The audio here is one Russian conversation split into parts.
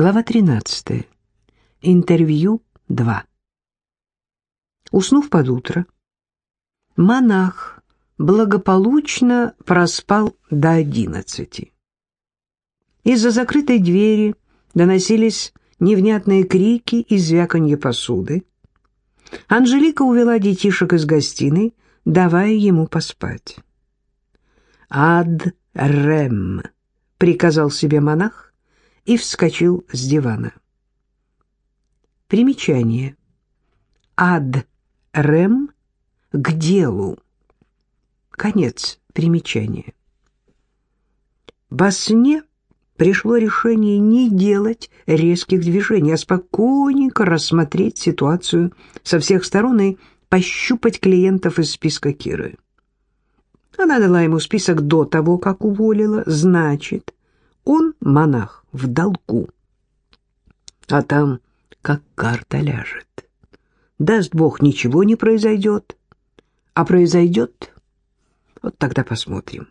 Глава 13. Интервью 2. Уснув под утро, монах благополучно проспал до одиннадцати. Из-за закрытой двери доносились невнятные крики и звяканье посуды. Анжелика увела детишек из гостиной, давая ему поспать. «Ад рем», — приказал себе монах, и вскочил с дивана. Примечание. Ад рем к делу. Конец примечания. Во сне пришло решение не делать резких движений, а спокойненько рассмотреть ситуацию со всех сторон и пощупать клиентов из списка Киры. Она дала ему список до того, как уволила, значит, он монах в долгу. А там как карта ляжет. Даст Бог, ничего не произойдет. А произойдет? Вот тогда посмотрим.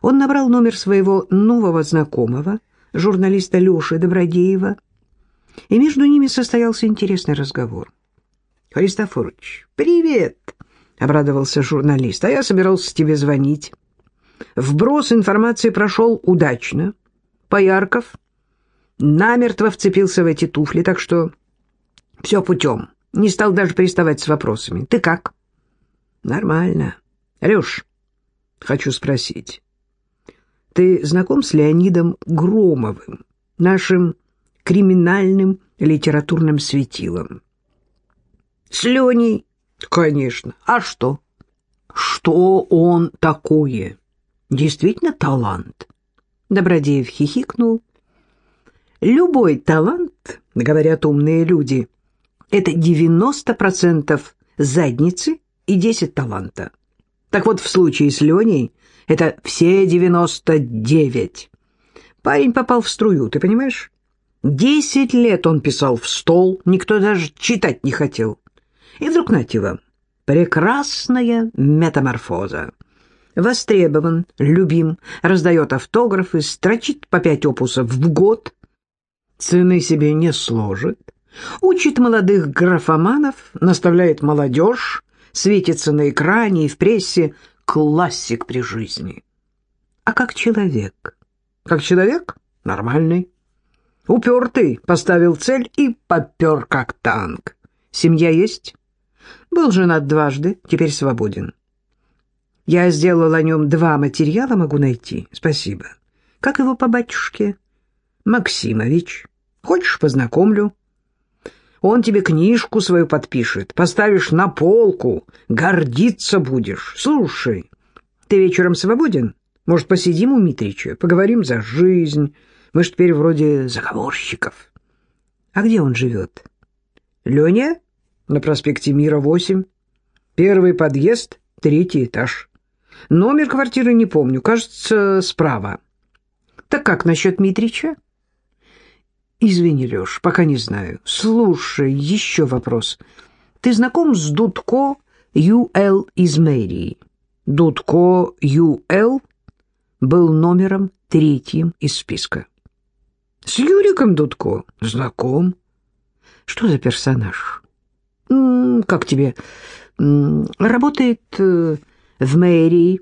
Он набрал номер своего нового знакомого, журналиста Леши Добродеева, и между ними состоялся интересный разговор. «Христофорович, привет!» — обрадовался журналист. «А я собирался тебе звонить. Вброс информации прошел удачно. Поярков намертво вцепился в эти туфли, так что все путем. Не стал даже приставать с вопросами. Ты как? Нормально. Леш, хочу спросить. Ты знаком с Леонидом Громовым, нашим криминальным литературным светилом? С Леней? Конечно. А что? Что он такое? Действительно талант. Добродеев хихикнул. Любой талант, говорят умные люди, это 90% задницы и 10 таланта. Так вот, в случае с Леней это все 99. Парень попал в струю, ты понимаешь? Десять лет он писал в стол, никто даже читать не хотел. И вдруг, нате вам, прекрасная метаморфоза востребован, любим, раздает автографы, строчит по пять опусов в год, цены себе не сложит, учит молодых графоманов, наставляет молодежь, светится на экране и в прессе, классик при жизни. А как человек? Как человек? Нормальный. Упертый, поставил цель и попер как танк. Семья есть? Был женат дважды, теперь свободен. Я сделал о нем два материала, могу найти. Спасибо. Как его по батюшке? Максимович. Хочешь, познакомлю? Он тебе книжку свою подпишет, поставишь на полку, гордиться будешь. Слушай, ты вечером свободен? Может, посидим у Митрича, поговорим за жизнь? Мы ж теперь вроде заговорщиков. А где он живет? Леня? На проспекте Мира, 8. Первый подъезд, третий этаж. Номер квартиры не помню, кажется, справа. Так как насчет Митрича? Извини, Леш, пока не знаю. Слушай, еще вопрос. Ты знаком с Дудко Ю.Л. из мэрии? Дудко Ю.Л. был номером третьим из списка. С Юриком Дудко? Знаком. Что за персонаж? Как тебе? Работает э, в мэрии.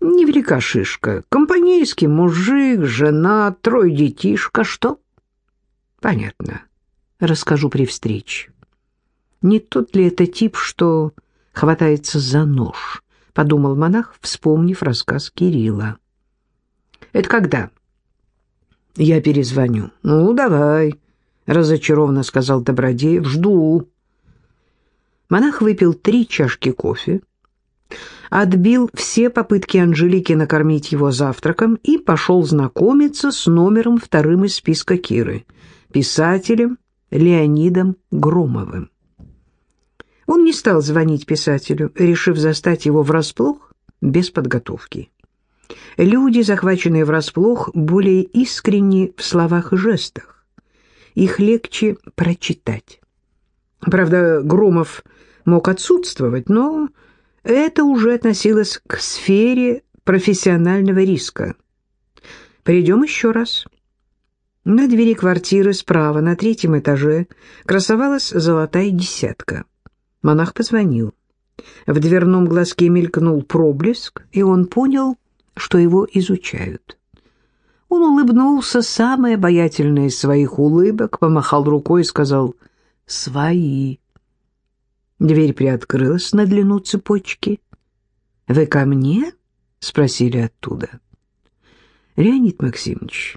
Невелика шишка. Компанейский мужик, жена, трое детишка. Что? Понятно. Расскажу при встрече. Не тот ли это тип, что хватается за нож? Подумал монах, вспомнив рассказ Кирилла. Это когда? Я перезвоню. Ну, давай, разочарованно сказал Добродеев. Жду. Монах выпил три чашки кофе, отбил все попытки Анжелики накормить его завтраком и пошел знакомиться с номером вторым из списка Киры, писателем Леонидом Громовым. Он не стал звонить писателю, решив застать его врасплох без подготовки. Люди, захваченные врасплох, более искренни в словах и жестах. Их легче прочитать. Правда, Громов мог отсутствовать, но это уже относилось к сфере профессионального риска. Придем еще раз. На двери квартиры справа, на третьем этаже, красовалась золотая десятка. Монах позвонил. В дверном глазке мелькнул проблеск, и он понял, что его изучают. Он улыбнулся, самой обаятельной из своих улыбок, помахал рукой и сказал «Свои». Дверь приоткрылась на длину цепочки. «Вы ко мне?» — спросили оттуда. «Леонид Максимович,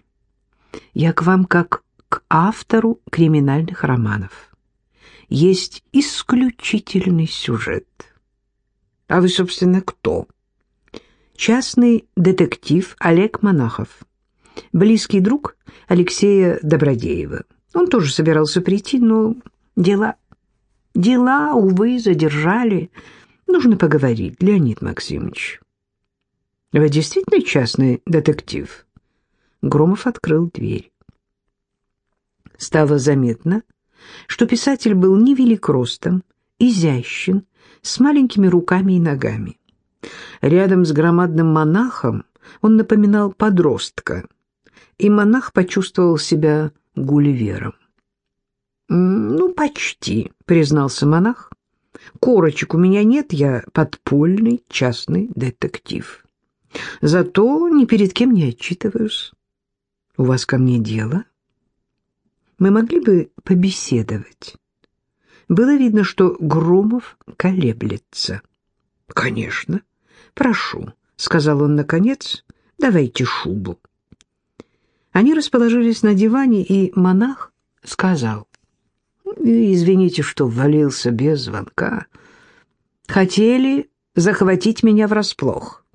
я к вам как к автору криминальных романов. Есть исключительный сюжет». «А вы, собственно, кто?» «Частный детектив Олег Монахов, близкий друг Алексея Добродеева. Он тоже собирался прийти, но дела Дела, увы, задержали. Нужно поговорить, Леонид Максимович. Вы действительно частный детектив? Громов открыл дверь. Стало заметно, что писатель был невелик ростом, изящен, с маленькими руками и ногами. Рядом с громадным монахом он напоминал подростка, и монах почувствовал себя гулливером. «Ну, почти», — признался монах. «Корочек у меня нет, я подпольный частный детектив. Зато ни перед кем не отчитываюсь. У вас ко мне дело? Мы могли бы побеседовать». Было видно, что Громов колеблется. «Конечно. Прошу», — сказал он наконец, — «давайте шубу». Они расположились на диване, и монах сказал, Извините, что ввалился без звонка. Хотели захватить меня врасплох.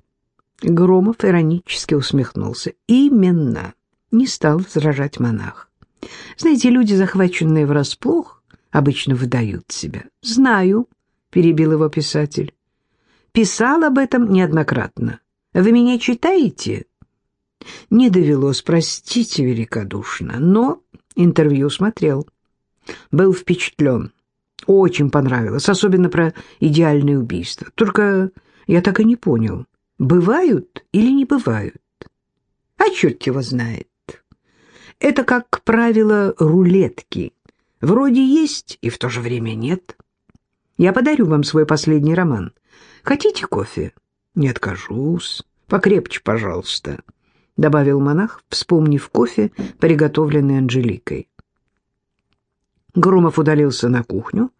Громов иронически усмехнулся. Именно. Не стал возражать монах. Знаете, люди, захваченные врасплох, обычно выдают себя. Знаю, перебил его писатель. Писал об этом неоднократно. Вы меня читаете? Не довелось, простите великодушно, но интервью смотрел был впечатлен. Очень понравилось, особенно про идеальное убийство. Только я так и не понял, бывают или не бывают. А черт его знает. Это, как правило, рулетки. Вроде есть, и в то же время нет. Я подарю вам свой последний роман. Хотите кофе? Не откажусь. Покрепче, пожалуйста, — добавил монах, вспомнив кофе, приготовленный Анжеликой. Громов удалился на кухню,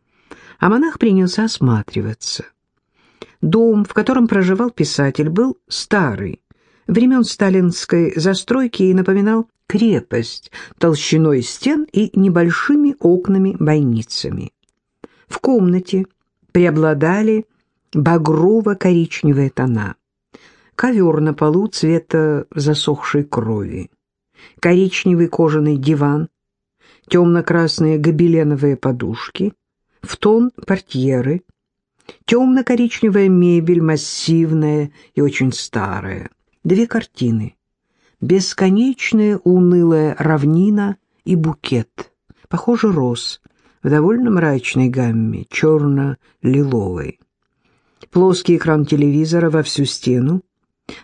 а монах принялся осматриваться. Дом, в котором проживал писатель, был старый, времен сталинской застройки и напоминал крепость толщиной стен и небольшими окнами-бойницами. В комнате преобладали багрово-коричневые тона. Ковер на полу цвета засохшей крови. Коричневый кожаный диван темно-красные гобеленовые подушки, в тон портьеры, темно-коричневая мебель, массивная и очень старая, две картины, бесконечная унылая равнина и букет, похоже, роз, в довольно мрачной гамме, черно-лиловой. Плоский экран телевизора во всю стену,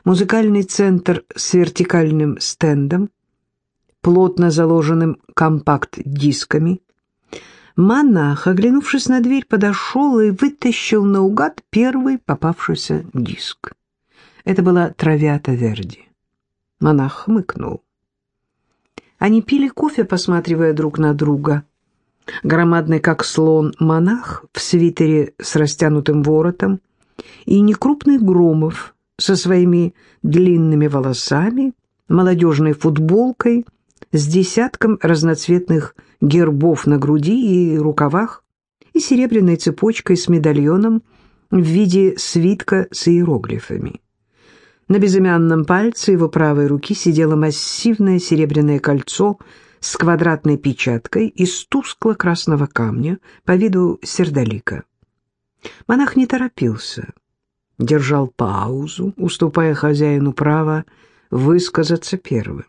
музыкальный центр с вертикальным стендом, плотно заложенным компакт-дисками. Монах, оглянувшись на дверь, подошел и вытащил наугад первый попавшийся диск. Это была «Травята Верди». Монах хмыкнул. Они пили кофе, посматривая друг на друга. Громадный, как слон, монах в свитере с растянутым воротом и некрупный Громов со своими длинными волосами, молодежной футболкой с десятком разноцветных гербов на груди и рукавах и серебряной цепочкой с медальоном в виде свитка с иероглифами. На безымянном пальце его правой руки сидело массивное серебряное кольцо с квадратной печаткой из тускло-красного камня по виду сердолика. Монах не торопился, держал паузу, уступая хозяину право высказаться первым.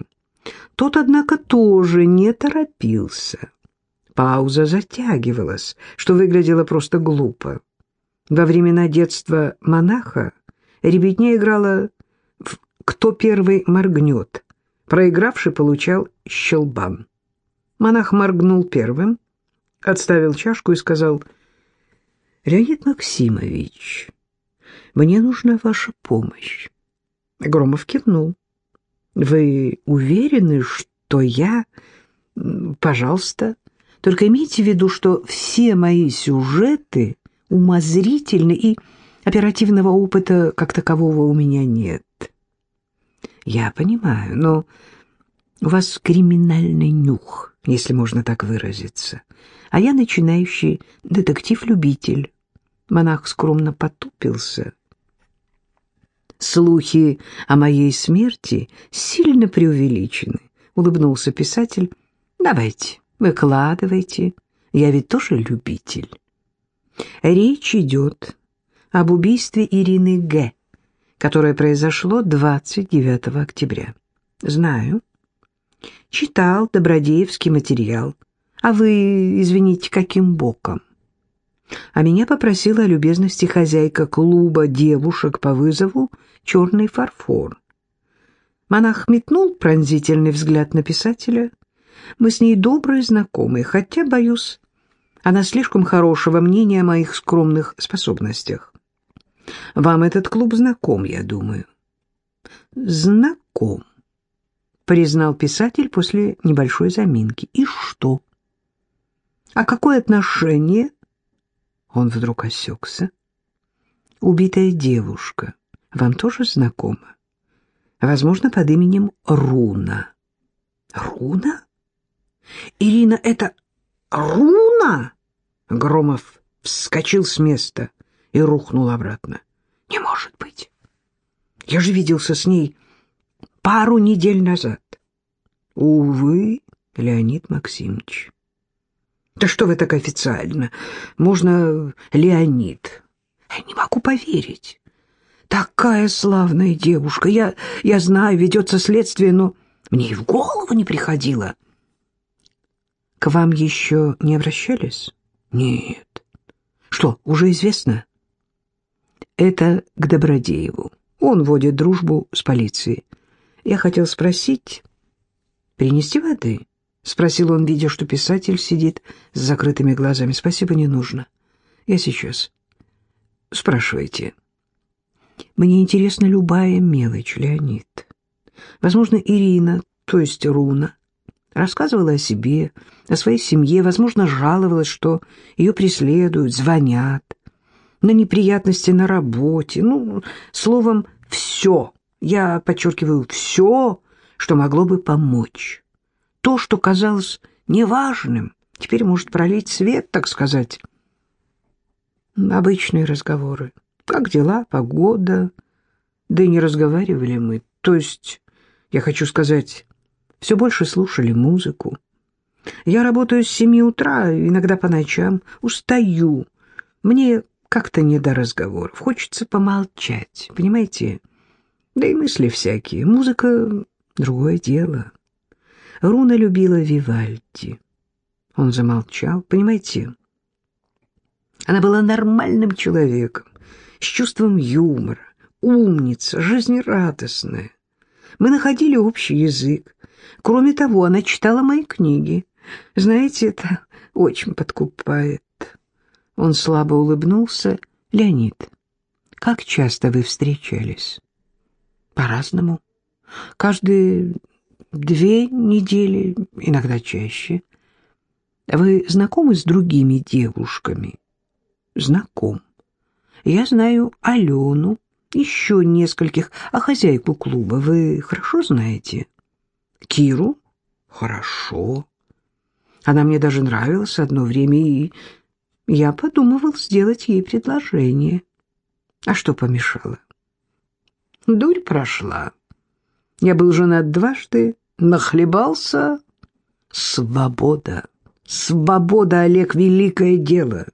Тот, однако, тоже не торопился. Пауза затягивалась, что выглядело просто глупо. Во времена детства монаха ребятня играла в «Кто первый моргнет» Проигравший получал щелбан. Монах моргнул первым, отставил чашку и сказал, «Леонид Максимович, мне нужна ваша помощь». Громов кивнул. «Вы уверены, что я...» «Пожалуйста, только имейте в виду, что все мои сюжеты умозрительны и оперативного опыта как такового у меня нет». «Я понимаю, но у вас криминальный нюх, если можно так выразиться, а я начинающий детектив-любитель». Монах скромно потупился. «Слухи о моей смерти сильно преувеличены», — улыбнулся писатель. «Давайте, выкладывайте, я ведь тоже любитель». Речь идет об убийстве Ирины Г., которое произошло 29 октября. Знаю. Читал Добродеевский материал. А вы, извините, каким боком? А меня попросила о любезности хозяйка клуба девушек по вызову «Черный фарфор». Монах метнул пронзительный взгляд на писателя. Мы с ней добрые знакомые, хотя, боюсь, она слишком хорошего мнения о моих скромных способностях. Вам этот клуб знаком, я думаю. Знаком, признал писатель после небольшой заминки. И что? А какое отношение? Он вдруг осекся. Убитая девушка вам тоже знакома? Возможно, под именем Руна. Руна? Ирина, это Руна? Громов вскочил с места и рухнул обратно. «Не может быть! Я же виделся с ней пару недель назад». «Увы, Леонид Максимович». «Да что вы так официально? Можно Леонид?» «Я не могу поверить. Такая славная девушка. Я, я знаю, ведется следствие, но мне и в голову не приходило». «К вам еще не обращались?» «Нет». «Что, уже известно?» Это к Добродееву. Он водит дружбу с полицией. Я хотел спросить... «Принести воды?» — спросил он, видя, что писатель сидит с закрытыми глазами. «Спасибо, не нужно. Я сейчас». «Спрашивайте». «Мне интересна любая мелочь, Леонид. Возможно, Ирина, то есть Руна, рассказывала о себе, о своей семье, возможно, жаловалась, что ее преследуют, звонят на неприятности на работе, ну, словом, все. Я подчеркиваю, все, что могло бы помочь. То, что казалось неважным, теперь может пролить свет, так сказать. Обычные разговоры. Как дела, погода? Да и не разговаривали мы. То есть, я хочу сказать, все больше слушали музыку. Я работаю с семи утра, иногда по ночам, устаю. Мне как-то не до разговоров. Хочется помолчать, понимаете? Да и мысли всякие. Музыка — другое дело. Руна любила Вивальди. Он замолчал. Понимаете, она была нормальным человеком, с чувством юмора, умница, жизнерадостная. Мы находили общий язык. Кроме того, она читала мои книги. Знаете, это очень подкупает. Он слабо улыбнулся. «Леонид, как часто вы встречались?» «По-разному. Каждые две недели, иногда чаще. Вы знакомы с другими девушками?» «Знаком. Я знаю Алену, еще нескольких, а хозяйку клуба вы хорошо знаете?» «Киру?» «Хорошо. Она мне даже нравилась одно время и я подумывал сделать ей предложение. А что помешало? Дурь прошла. Я был женат дважды, нахлебался. Свобода. Свобода, Олег, великое дело.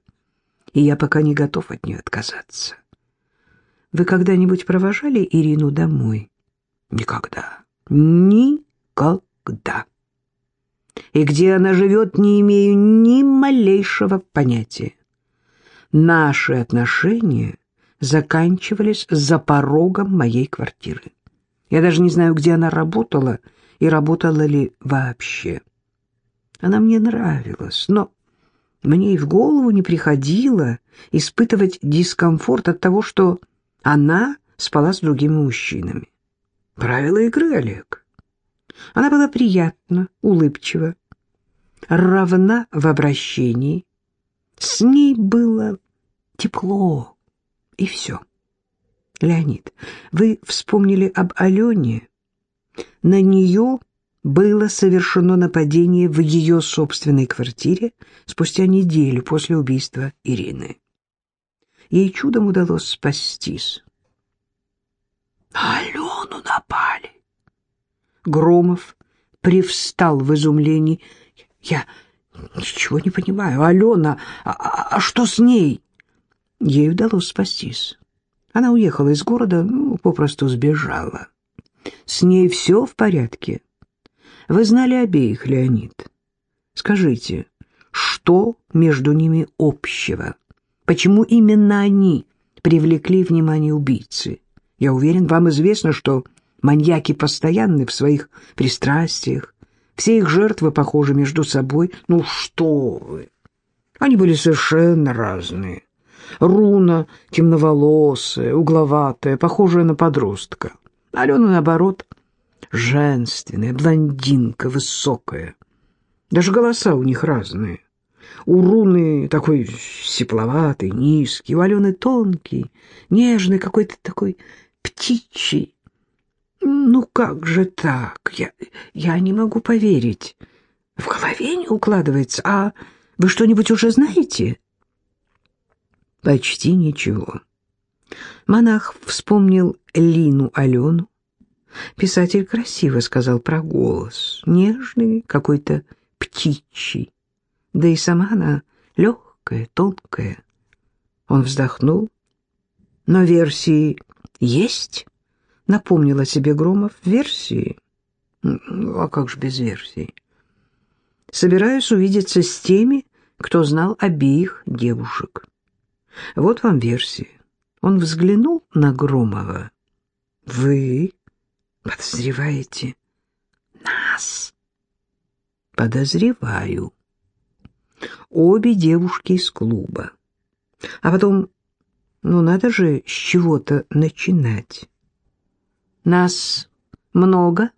И я пока не готов от нее отказаться. Вы когда-нибудь провожали Ирину домой? Никогда. Никогда и где она живет, не имею ни малейшего понятия. Наши отношения заканчивались за порогом моей квартиры. Я даже не знаю, где она работала и работала ли вообще. Она мне нравилась, но мне и в голову не приходило испытывать дискомфорт от того, что она спала с другими мужчинами. Правила игры, Олег. Она была приятна, улыбчива, равна в обращении. С ней было тепло, и все. Леонид, вы вспомнили об Алене? На нее было совершено нападение в ее собственной квартире спустя неделю после убийства Ирины. Ей чудом удалось спастись. На Алену напали. Громов привстал в изумлении. Я ничего не понимаю. Алена, а, а, а что с ней? Ей удалось спастись. Она уехала из города, ну, попросту сбежала. С ней все в порядке. Вы знали обеих, Леонид. Скажите, что между ними общего? Почему именно они привлекли внимание убийцы? Я уверен, вам известно, что маньяки постоянны в своих пристрастиях. Все их жертвы похожи между собой. Ну что вы! Они были совершенно разные. Руна темноволосая, угловатая, похожая на подростка. Алена, наоборот, женственная, блондинка, высокая. Даже голоса у них разные. У Руны такой сепловатый, низкий, у Алены тонкий, нежный, какой-то такой птичий. Ну как же так? Я, я не могу поверить. В голове не укладывается. А вы что-нибудь уже знаете? Почти ничего. Монах вспомнил Лину Алену. Писатель красиво сказал про голос, нежный, какой-то птичий. Да и сама она легкая, тонкая. Он вздохнул. Но версии есть? Напомнила себе Громов. Версии? А как же без версий? Собираюсь увидеться с теми, кто знал обеих девушек. Вот вам версии. Он взглянул на Громова. «Вы подозреваете нас?» «Подозреваю. Обе девушки из клуба. А потом, ну надо же с чего-то начинать. Нас много?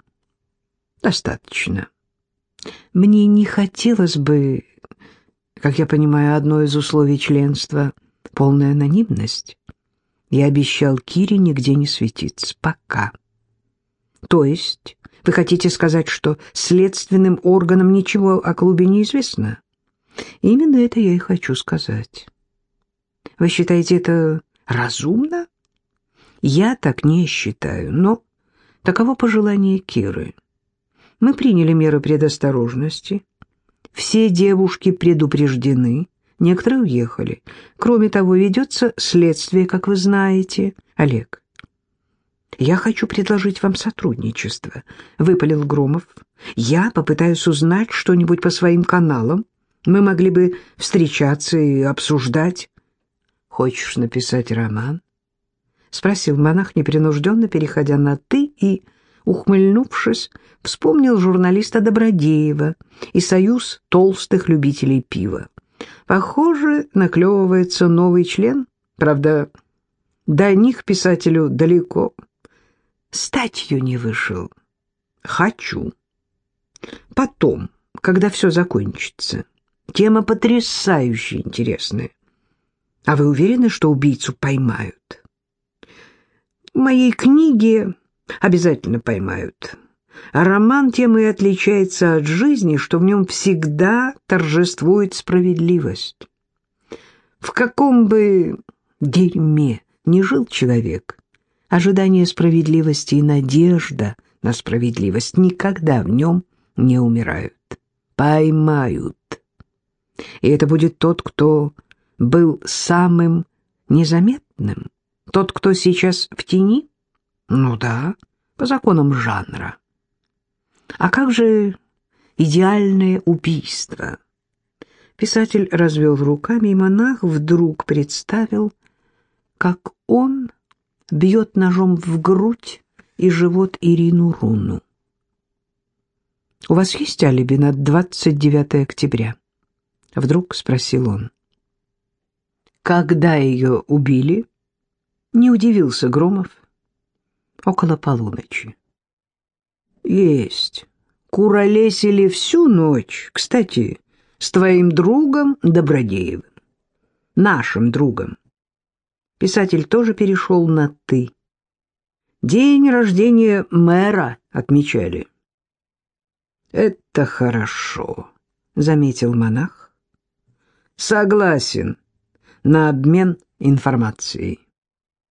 Достаточно. Мне не хотелось бы, как я понимаю, одно из условий членства — полная анонимность. Я обещал Кире нигде не светиться. Пока. То есть вы хотите сказать, что следственным органам ничего о клубе не известно? Именно это я и хочу сказать. Вы считаете это разумно? Я так не считаю, но таково пожелание Киры. Мы приняли меры предосторожности. Все девушки предупреждены, некоторые уехали. Кроме того, ведется следствие, как вы знаете. Олег, я хочу предложить вам сотрудничество, — выпалил Громов. Я попытаюсь узнать что-нибудь по своим каналам. Мы могли бы встречаться и обсуждать. Хочешь написать роман? — спросил монах, непринужденно переходя на «ты» и, ухмыльнувшись, вспомнил журналиста Добродеева и союз толстых любителей пива. Похоже, наклевывается новый член, правда, до них писателю далеко. Статью не вышел. Хочу. Потом, когда все закончится. Тема потрясающе интересная. А вы уверены, что убийцу поймают? В моей книге обязательно поймают. А роман тем и отличается от жизни, что в нем всегда торжествует справедливость. В каком бы дерьме ни жил человек, ожидание справедливости и надежда на справедливость никогда в нем не умирают. Поймают. И это будет тот, кто был самым незаметным, тот, кто сейчас в тени? Ну да, по законам жанра. А как же идеальное убийство? Писатель развел руками, и монах вдруг представил, как он бьет ножом в грудь и живот Ирину Руну. «У вас есть алиби на 29 октября?» — вдруг спросил он. «Когда ее убили?» — не удивился Громов. «Около полуночи». «Есть. Куролесили всю ночь. Кстати, с твоим другом Добродеевым. Нашим другом. Писатель тоже перешел на «ты». День рождения мэра отмечали. «Это хорошо», — заметил монах. «Согласен на обмен информацией».